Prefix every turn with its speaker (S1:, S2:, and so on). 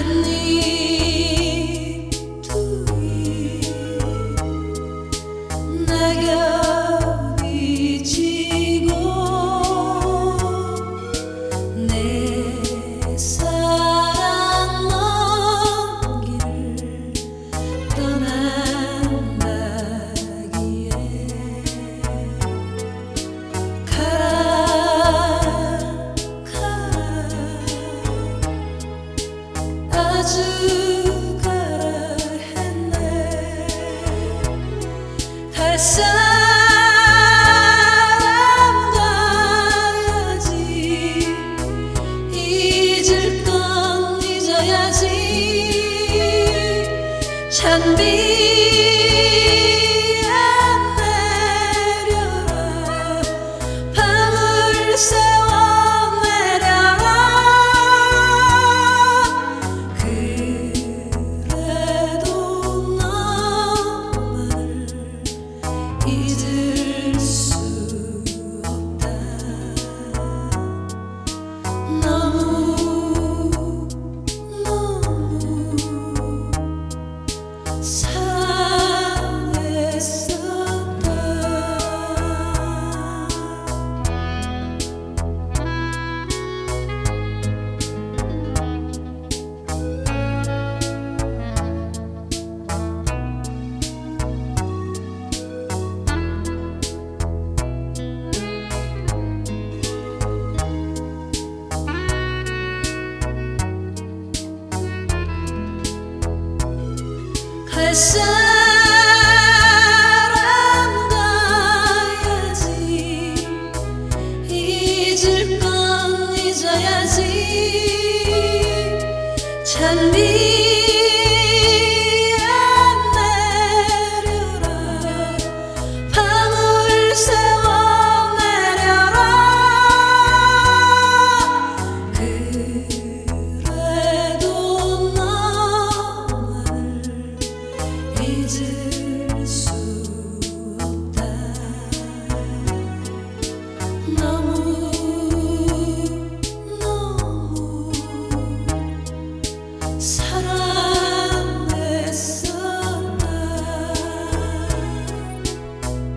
S1: suddenly 아주 가라했네. 갈 사람 가야지. 잊을 건 잊어야지. 찬비 너무 너무 잊을 건 잊어야지 참 믿.